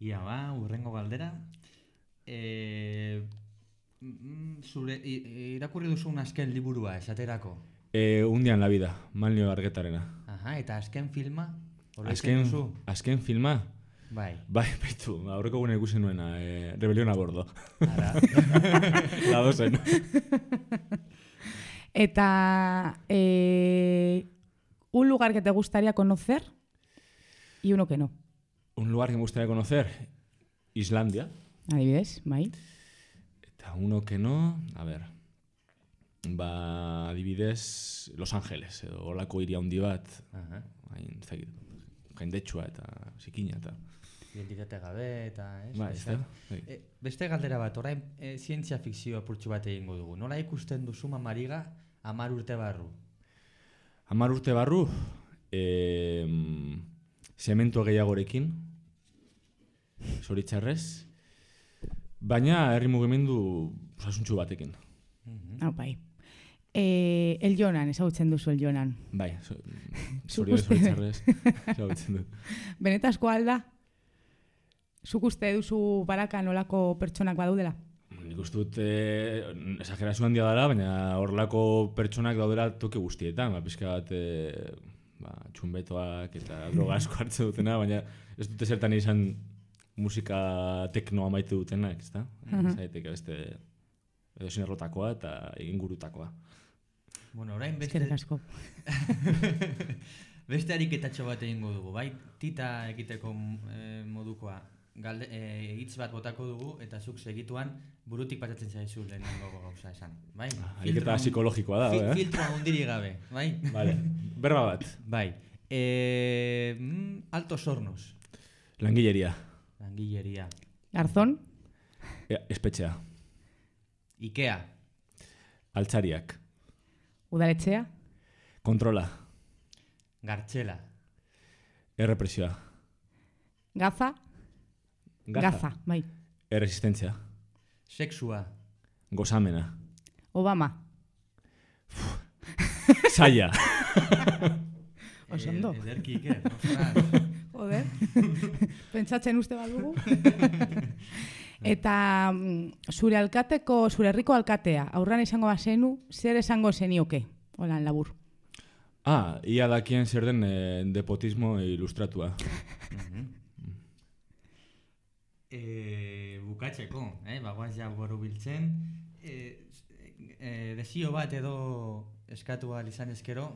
Ia ba, urrengo galdera. E, zure, irakurri duzu un azken liburua, esaterako. E, undian la vida, Malnio Argetarena. Aha, eta azken filma? Azken, duzu? azken filma? Bai. Bai, baitu, aurreko gune ikusi nuena, e, Rebelión a bordo. Ara. La dozen. Eta eh, un lugar que te gustaría conocer y uno que no. Un lugar que me gustaría conocer, Islandia. Adibidez, bai. Eta uno que no, a ver, ba, adibidez, Los Ángeles, edo olako iria handi bat, Aha. hain, ez dakit, jendetsua eta zikina eta... Identitate gabe eta, ez? Bai, ez da? E, beste galdera bat, orain e, zientzia fikzio apurtxu bat egingo dugu. Nola ikusten duzu mamariga amar urte barru? Hamar urte barru, e, zemento gehiagorekin, zoritxarrez, baina herri mugimendu osasuntxu batekin. Ah, bai. Eh, el Jonan, ezagutzen duzu el Jonan. Bai, zo, Zuk zorion uste- zoritxarrez, ezagutzen dut. Benetazko alda? Zuk uste duzu baraka nolako pertsonak badaudela? Nik uste dut eh, esagerazio handia dara, baina horrelako pertsonak daudela toke guztietan, ba, pixka bat eh, ba, txunbetoak eta droga asko hartzen dutena, baina ez dute zertan izan musika teknoa maite dutenak, ezta? Mhm. Zaiteke beste edo errotakoa eta ingurutakoa. Bueno, orain beste... Eskerrik asko. beste ariketatxo bat egingo dugu, bai? Tita egiteko eh, modukoa. Galde, eh, hitz bat botako dugu eta zuk segituan burutik pasatzen zaizu lehenengo gauza esan, bai? ariketa handi- psikologikoa da, fi- eh? Filtro handirik gabe, bai? Vale, berba bat. Bai. Eh, mm, altos hornos. Langileria, Langileria. Garzón? e, espetxea, Ikea. altzariak, Udaletxea? kontrola, Gartxela. errepresioa, Gaza. Gaza. Gaza, bai. Erresistentzia. Sexua. Gozamena. Obama. Saia. Oso ondo. Ederki, Iker. Joder. Pentsatzen uste badugu. Eta mm, zure alkateko, zure herriko alkatea, aurran izango bazenu, zer esango zenioke? Holan labur. Ah, ia dakien zer den eh, depotismo ilustratua. E, bukatzeko, eh? bagoaz ja boru biltzen. E, e, desio bat edo eskatu izan ezkero,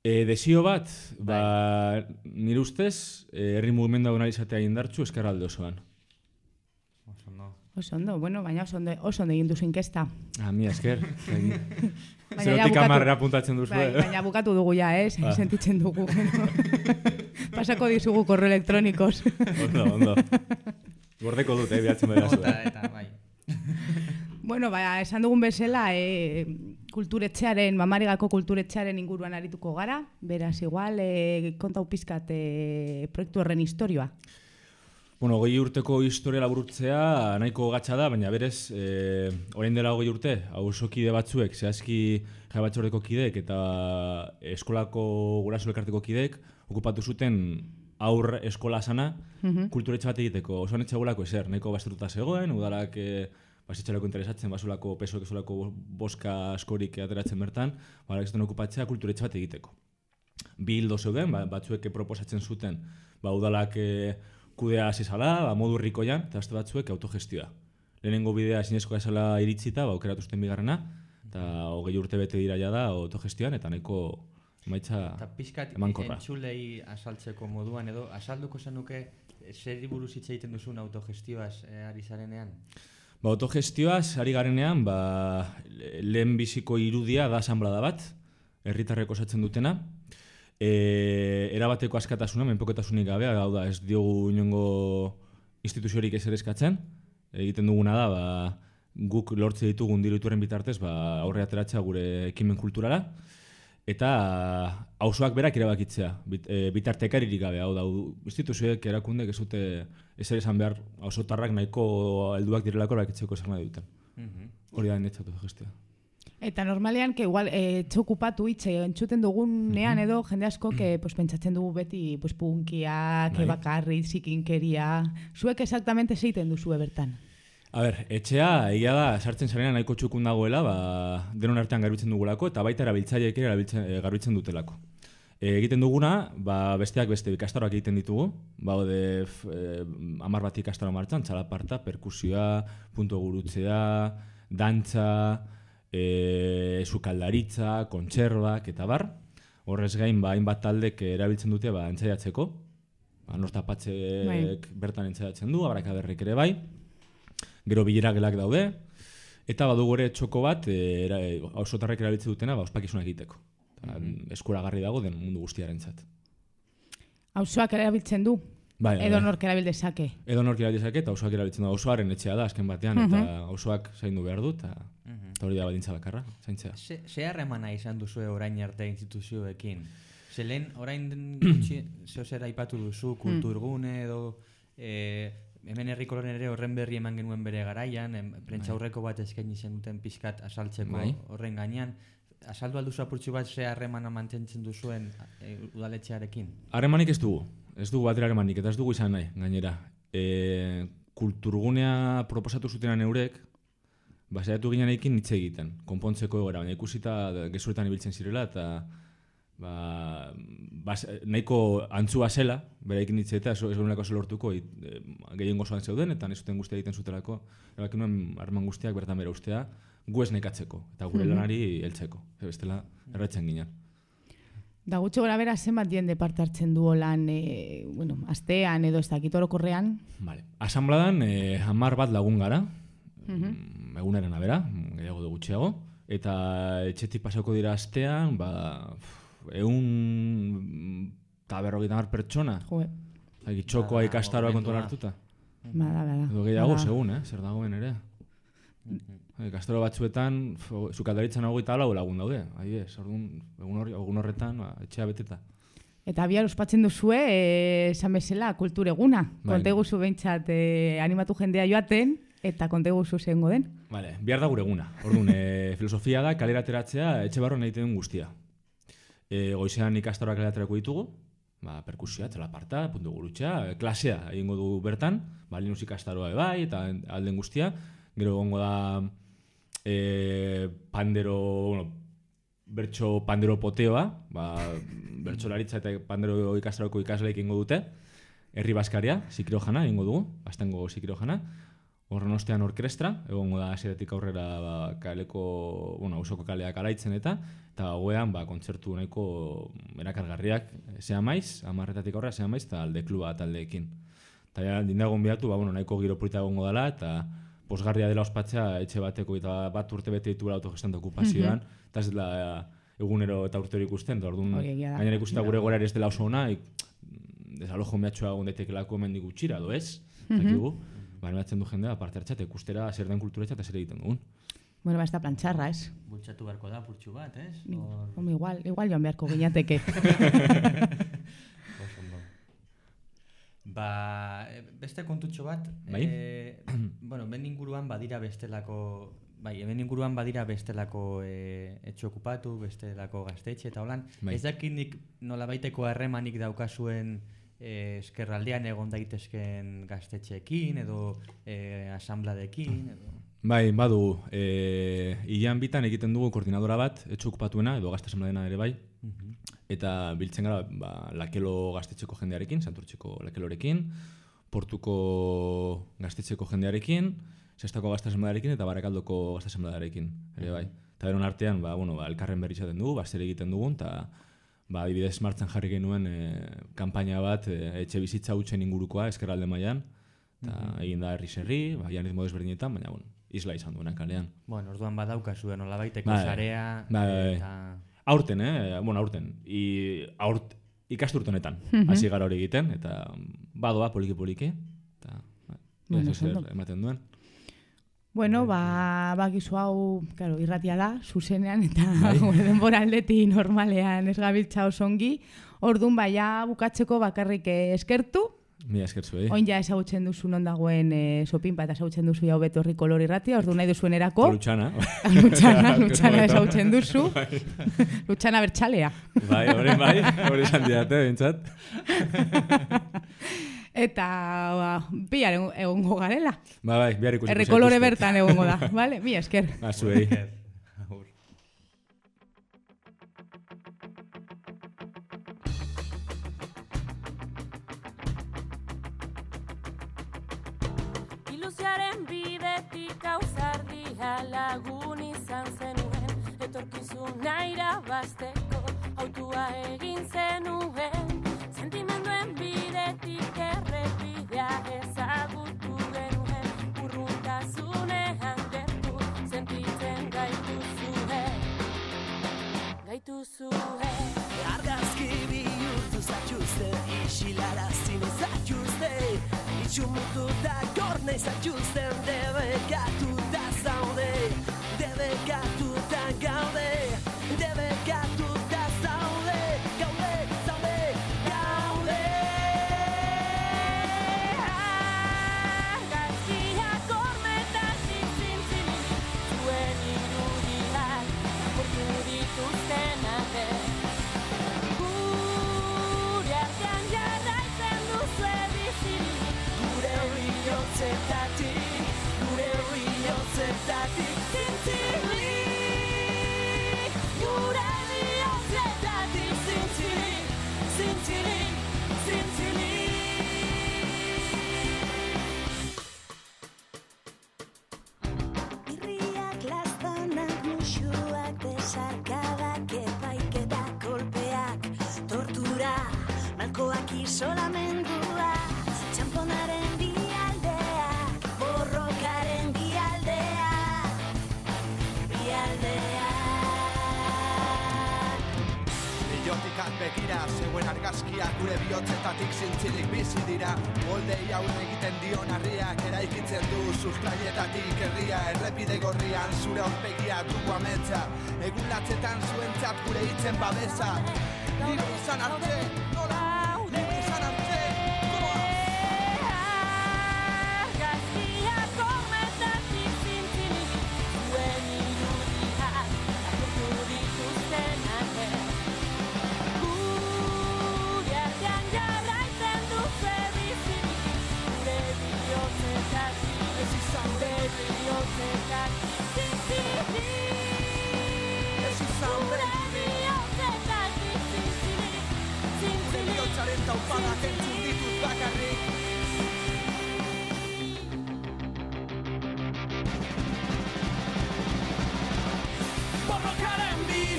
E, desio bat, ba, nire ustez, eh, herri mugimendu hau nahi izatea indartzu eskarralde osoan. oso ondo. Oso ondo, bueno, baina oso ondo, oso ondo egin duzu inkesta. Ah, mi esker. Ja Zerotik amarrera puntatzen duzu. Bai, eh? baina bukatu dugu ja, eh? Ah. Sentitzen dugu. Pasako dizugu korreo elektronikos. Ondo, ondo. Gordeko dut, eh, bihatzen bera Eta, eta, bai. Bueno, ba, esan dugun bezala, e, kulturetxearen, mamarigako kulturetxearen inguruan arituko gara. Beraz, igual, e, kontau pizkat e, proiektu horren historioa. Bueno, hogei urteko historia laburtzea nahiko gatsa da, baina berez, e, orain dela hogei urte, hausokide batzuek, zehazki jai batzordeko kideek eta eskolako guraso elkarteko kideek, okupatu zuten aur eskola sana, Mhm. kulturetxe bat egiteko. Oso netxagulako ezer, nahiko basteruta zegoen, udalak e, basitxaleko interesatzen, basulako pesoek ezolako boska askorik ateratzen bertan, bara ez okupatzea kulturetxe bat egiteko bi hildo zeuden, ba, batzuek proposatzen zuten, ba, udalak e, kudea hasi zala, ba, modu rikoian, eta beste batzuek autogestioa. Lehenengo bidea ezinezkoa esala iritsita, ba, zuten bigarrena, eta hogei urte bete dira ja da autogestioan, eta nahiko emaitza Eta pixkat entzulei asaltzeko moduan edo, asalduko zenuke zer buruz hitz egiten duzun autogestioaz eh, ari zarenean? Ba, autogestioaz, ari garenean, ba, le- lehen biziko irudia da asanblada bat, herritarrek osatzen dutena. E, erabateko askatasuna, menpokotasunik gabe, hau da, ez diogu inongo instituziorik ez ere eskatzen. Egiten duguna da, ba, guk lortze ditugun dirutuaren bitartez, ba, aurre ateratzea gure ekimen kulturala. Eta auzoak berak erabakitzea, bit, e, bitartekaririk gabe, hau da, instituzioek erakundek ez dute ezer esan behar auzotarrak nahiko helduak direlako erabakitzeko zer nahi duten. Mhm. Hori da netzatu gestia. Eta normalean, que igual, e, txokupatu hitze entzuten dugunean edo, jende asko, que, pues, pentsatzen dugu beti, pues, punkiak, Bai. bakarri, zikinkeria... Zuek exactamente zeiten duzue bertan. A ber, etxea, egia da, sartzen zarenean nahiko txukun dagoela, ba, denon artean garbitzen dugulako, eta baita erabiltzaileek ere e, garbitzen dutelako. E, egiten duguna, ba, besteak beste ikastaroak egiten ditugu, baude f- e, amar bat ikastaro martxan, txalaparta, perkusioa, punto gurutzea, dantza, e, sukaldaritza, kontserbak, eta bar. Horrez gain, ba, hainbat taldek erabiltzen dute, ba, entzaiatzeko, ba, nortapatzek Bai. bertan entzaiatzen du, abrakaberrik ere bai, gero bilera gelak daude, eta badugu ere txoko bat, e, era, e, auzotarrek erabiltzen dutena, ba, ospakizunak egiteko. Eta, eskuragarri dago den mundu guztiarentzat. Auzoak erabiltzen du? Bai, bai, Edo bai. nork erabil dezake? Edo nork erabil dezake, eta auzoak erabiltzen da, auzoaren etxea da, azken batean, eta auzoak zaindu behar du, eta, Mhm. eta hori da badintza bakarra, zaintzea. Ze, ze harremana izan duzue orain arte instituzioekin? Ze orain gutxi, zeo zer aipatu duzu, kulturgune edo... E, hemen herrikoloren ere horren berri eman genuen bere garaian, em, prentza aurreko bat eskaini zen duten pixkat asaltzeko Bai. horren gainean. Asaldu alduzu apurtxu bat ze harremana mantentzen duzuen e, udaletxearekin? Harremanik ez dugu, ez dugu batera harremanik, eta ez dugu izan nahi, gainera. E, kulturgunea proposatu zutenan eurek, basaiatu ginen ekin hitz egiten, konpontzeko egoera, baina ikusita gezuretan ibiltzen zirela, eta ba, bas, nahiko antzua zela, berekin hitz eta ez genulako ze lortuko, it, e, gehien gozoan zeuden, eta nezuten guztia egiten zutelako, erabaki nuen harreman guztiak bertan bera ustea, gu ez nekatzeko, eta gure Mhm. lanari heltzeko, ze bestela erretzen ginen. Da gutxi gora bera zenbat jende parte hartzen du lan, e, bueno, astean edo ez dakit orokorrean. Vale. Asambladan eh, hamar bat lagun gara, Mhm. mm, egunaren abera, gehiago du gutxiago, eta etxetik pasako dira astean, ba, egun eta berrogeita hamar pertsona, Jo, Zaki, txokoa Bada, ikastaroa kontuan hartuta. bada, bada. Edo gehiago, Bada. segun, eh? zer dagoen ere. Ikastaro batzuetan, f- sukaldaritzan hau eta lau lagun daude, adibidez, orduan, egun, hori, egun horretan, ba, etxea beteta. Eta bihar ospatzen duzue, eh, esan bezala, kultureguna. Bai. Konte guzu behintzat eh, animatu jendea joaten, eta konte guzu zengo den. Vale, bihar da gure eguna. Orduan, e, filosofia da kalera ateratzea etxe barruan egiten guztia. E, goizean ikastaroak kalera aterako ditugu, ba, perkusioa, txalaparta, puntu gurutxea, klasea egingo du bertan, ba, linus ikastaroa bai, eta alden guztia. Gero egongo da e, pandero, bueno, bertso pandero poteoa, ba, bertsolaritza eta pandero ikastaroko ikasleek egingo dute, herri baskaria, zikirojana egingo dugu, astengo zikirojana, Horren ostean orkestra, egongo da hasieratik aurrera ba, kaleko, bueno, ausoko kaleak araitzen eta eta gauean ba, kontzertu nahiko erakargarriak zea maiz, amarretatik aurrera zea maiz, eta alde kluba taldeekin. Eta ja, dindagon bihatu, ba, bueno, nahiko giro polita egongo dela, eta posgarria dela ospatzea etxe bateko eta bat urte bete ditugula autogestan okupazioan, eta ez dela egunero eta urte hori ikusten, eta orduan gainera ikusten da gure gorari ez dela oso ona, ik, desalojo mehatxoa egon daitekelako hemendik gutxira, do ez? Mhm. Zakigu? Ba, animatzen du jendea parte hartzea eta ikustera zer den kulturetza eta zer egiten dugun. Bueno, ba, ez da plantxarra, ez? Bultzatu beharko da, purtsu bat, ez? Home, igual, igual joan beharko ondo. Ba, e, beste kontutxo bat, Bai? e, bueno, ben inguruan badira bestelako, bai, hemen inguruan badira bestelako e, etxe okupatu, bestelako gaztetxe eta holan, Bai. ez dakit nik nolabaiteko harremanik daukazuen e, eskerraldean egon daitezken gaztetxeekin edo e, asambladekin edo... Bai, badu, e, ilan bitan egiten dugu koordinadora bat, etxe okupatuena, edo gazte asamblea ere bai, Mhm. eta biltzen gara ba, lakelo gaztetxeko jendearekin, santurtxeko lakelorekin, portuko gaztetxeko jendearekin, sestako gazte asamblearekin eta barakaldoko gazte asamblearekin, ere bai. Eta beron artean, ba, bueno, ba, elkarren berri izaten dugu, ba, egiten dugun, eta ba, adibidez martxan jarri genuen e, kanpaina bat e, etxe bizitza hutsen ingurukoa eskerralde mailan, eta Mhm. egin da herri serri, ba, janez modez berdinetan, baina, bueno, isla izan duena kalean. Bueno, orduan badaukazue nolabaiteko Bai, sarea bai, bai. eta... Aurten, eh? Bueno, aurten. I, aurt, ikasturte honetan. Mhm. Hasi gara hori egiten, eta badoa poliki-poliki. Eta, ba, Bueno, ematen duen. Bueno, ba, bakizu hau, claro, irratia da, zuzenean, eta Bai. denbora aldeti normalean ez gabiltza oso ongi. Orduan, baia bukatzeko bakarrik eh, eskertu, Mila esker zuei. Oin ja ezagutzen duzu non dagoen e, sopinpa eta ezagutzen duzu jau beto horri kolor irratia, ordu nahi duzuen erako. Lutxana. Lutxana, lutxana ezagutzen duzu. Bai. lutxana bertxalea. Bai, hori bai, hori esan diate, bintzat. Eta, ba, bihar egon- egongo garela. Ba, bai, bihar ikusiko Erre kolore bertan egongo da, vale? Mi esker. Ba, zuei. Ilusiaren bidetik ausardia lagun izan zenuen Etorkizuna irabazteko autua egin zenuen Sentimenduen bidetik errepidea ezagutu genuen Urruntasunean gertu sentitzen gaituzue Gaituzue Argazki bihurtu zatxuzte, isilara zinu zatxuzte Itxumutu da gorne zatxuzten, debekatu da zaude Debekatu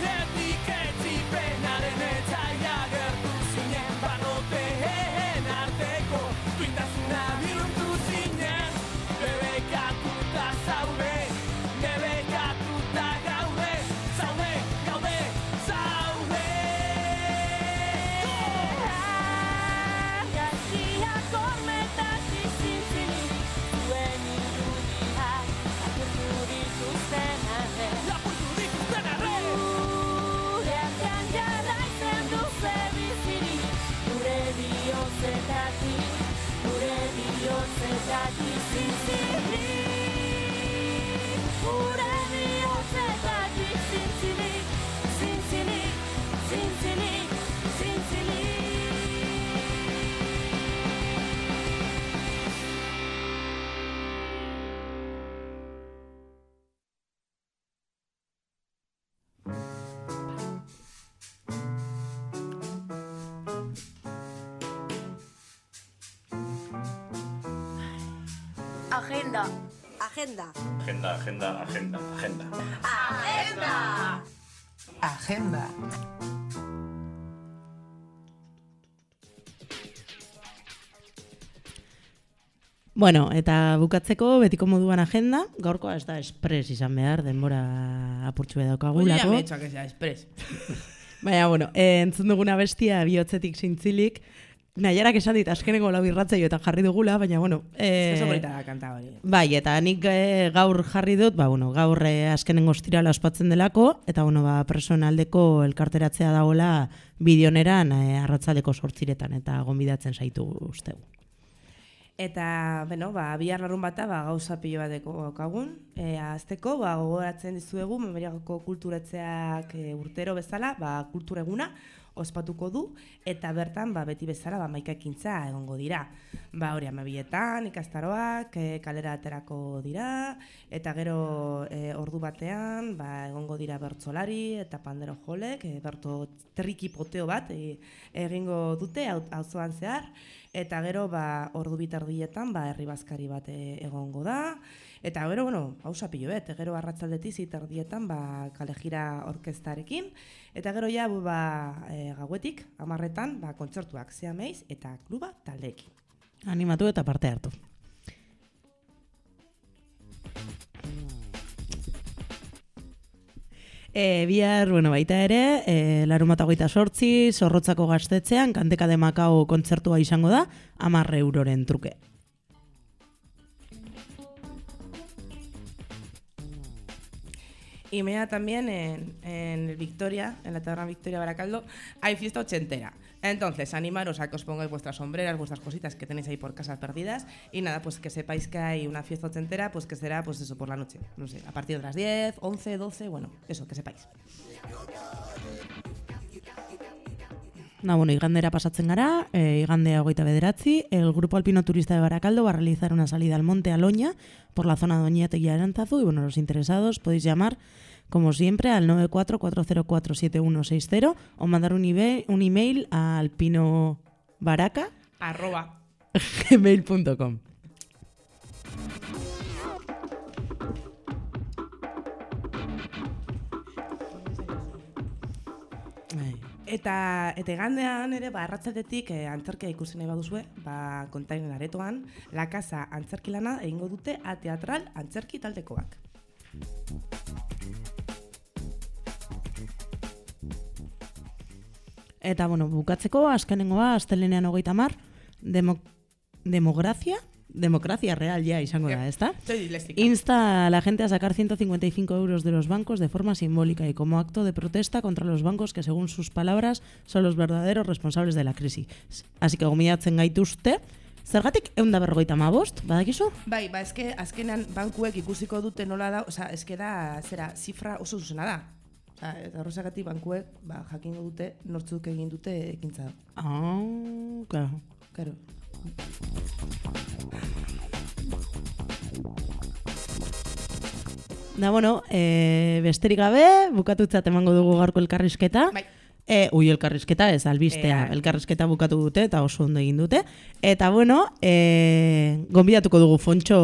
Identiketzi penaren etzaia that we you. Agenda. Agenda, agenda, agenda, agenda. Agenda. Agenda. Bueno, eta bukatzeko betiko moduan agenda, gaurkoa ez da espres izan behar, denbora apurtxu daukagulako. me he hecho a que sea express. Baina, bueno, eh, entzun duguna bestia bihotzetik zintzilik, nahiarak esan dit, askeneko lau irratzaio eta jarri dugula, baina, bueno... Eh, Oso bonita da kanta hori. Bai, eta nik eh, gaur jarri dut, ba, bueno, gaur eh, azkenengo ostirala ospatzen delako, eta bueno, ba, personaldeko elkarteratzea dagoela bideoneran eh, arratzaldeko sortziretan, eta gonbidatzen zaitu usteu. Eta, bueno, ba, bihar larun bata, ba, gauza pilo bateko daukagun. E, azteko, ba, gogoratzen dizuegu, memoriako kulturatzeak e, urtero bezala, ba, kultura eguna ospatuko du, eta bertan, ba, beti bezala, ba, maika ekintza egongo dira. Ba, hori amabietan, ikastaroak, e, kalera aterako dira, eta gero e, ordu batean, ba, egongo dira bertsolari eta pandero jolek, e, berto triki poteo bat e, egingo dute, auzoan zehar, Eta gero, ba, ordu bitardietan, ba, herri bazkari bat e, egongo da. Eta gero, bueno, hausa pilo bet, gero arratzaldetik zitardietan, ba, kalejira orkestarekin. Eta gero ja, bu, ba, e, gauetik, amarretan, ba, kontzertuak zeameiz eta kluba taldeekin. Animatu eta parte hartu. E, bihar, bueno, baita ere, e, larun bat sortzi, zorrotzako gaztetzean, kanteka de Makao kontzertua izango da, amarre euroren truke. Y mañana también en, en Victoria, en la taberna Victoria Baracaldo, hay fiesta ochentera. Entonces, animaros a que os pongáis vuestras sombreras, vuestras cositas que tenéis ahí por casa perdidas. Y nada, pues que sepáis que hay una fiesta ochentera, pues que será, pues eso, por la noche. No sé, a partir de las 10, 11, 12, bueno, eso, que sepáis. Na, bueno, igandera pasatzen gara, e, igandea hogeita bederatzi, el Grupo Alpino Turista de Baracaldo va a realizar una salida al Monte Aloña por la zona de Oñate y Aranzazu y bueno, los interesados podéis llamar como siempre al 944047160 o mandar un, email- un email a alpinobaraca Arroba. gmail.com. Eta, eta igandean ere, ba, arratzatetik eh, antzerkia ikusi nahi baduzue, ba, kontainen aretoan, La Casa antzerkilana egingo dute a teatral antzerki taldekoak. Eta, bueno, bukatzeko, azkenengoa, astelenean hogeita mar, demo, demografia, democracia real ya izango da, ¿está? Soy disléxica. Insta a la gente a sacar 155 euros de los bancos de forma simbólica y como acto de protesta contra los bancos que, según sus palabras, son los verdaderos responsables de la crisis. Así que gomidatzen gaituzte, zergatik eunda berrogeita mabost, badakizu? Bai, ba, eske azkenean bankuek ikusiko dute nola da, osea, eske da, zera, zifra oso zuzena da. Osea, eta horrezagatik bankuek, ba, jakingo dute nortzuk egin dute ekintza. Ah, claro. Claro. Da, bueno, e, besterik gabe, bukatutzat emango dugu gaurko elkarrizketa. Bai. E, ui, elkarrizketa ez, albistea. Ea. Elkarrizketa bukatu dute eta oso ondo egin dute. Eta bueno, e, gonbidatuko dugu Fontxo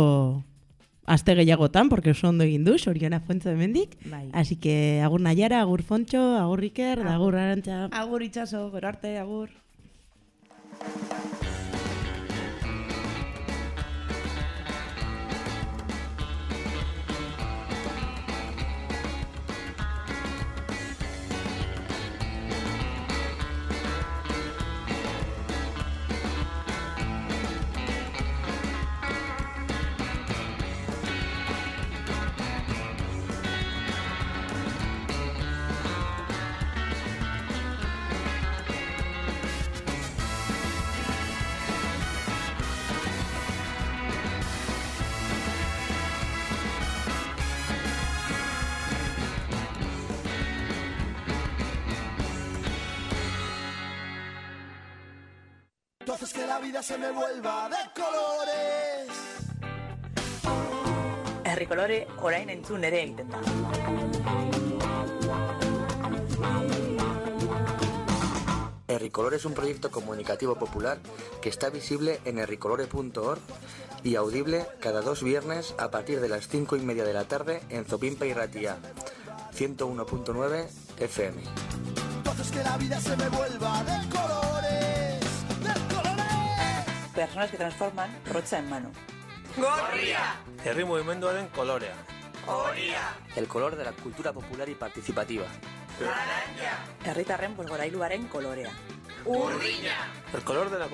aste gehiagotan, porque oso ondo egin du, soriona Fontxo hemendik. Bai. Así que agur Naiara, agur Fontxo, agur Iker, da agur Arantxa. Agur itxaso, gero arte, agur. Vida se me vuelva de colores. Herrikolore orain entzun ere egiten da. Herricolor es un proyecto comunicativo popular que está visible en herricolore.org y audible cada dos viernes a partir de las cinco y media de la tarde en Zopimpa y Ratía, 101.9 FM. Haces que la vida se me vuelva de colores. Personas que transforman rotza en mano. Gorria. Herri mugimenduaren kolorea. Horia. El color de la cultura popular y participativa. Herritarren bozgorailuaren kolorea. Urriña. El color de la